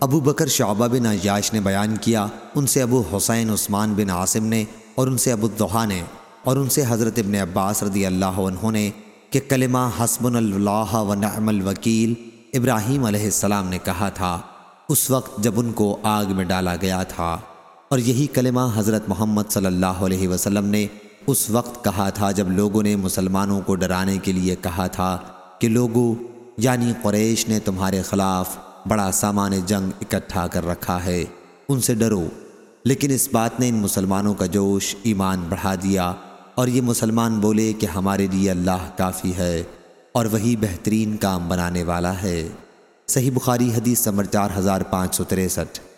ابو بکر شعبہ بن عیاش نے بیان کیا، ان سے ابو حسین عثمان بن عاصم نے اور ان سے ابو الضحا نے اور ان سے حضرت ابن عباس رضی اللہ عنہ نے کہ کلمہ حسب اللہ و نعم الوکیل ابراہیم علیہ السلام نے کہا تھا۔ اس وقت جب ان کو آگ میں ڈالا گیا تھا۔ اور یہی کلمہ حضرت محمد صلی اللہ علیہ وسلم نے اس وقت کہا تھا جب لوگوں نے مسلمانوں کو ڈرانے کے لیے کہا تھا کہ لوگوں یعنی قریش نے تمہارے خلاف بڑا سامان جنگ اکٹھا کر رکھا ہے۔ ان سے ڈرو۔ لیکن اس بات نے ان مسلمانوں کا جوش، ایمان بڑھا دیا اور یہ مسلمان بولے کہ ہمارے لیے اللہ کافی ہے اور وہی بہترین کام بنانے والا ہے۔ صحیح بخاری حدیث سمر چار ہزار پانچ سو تریسٹھ۔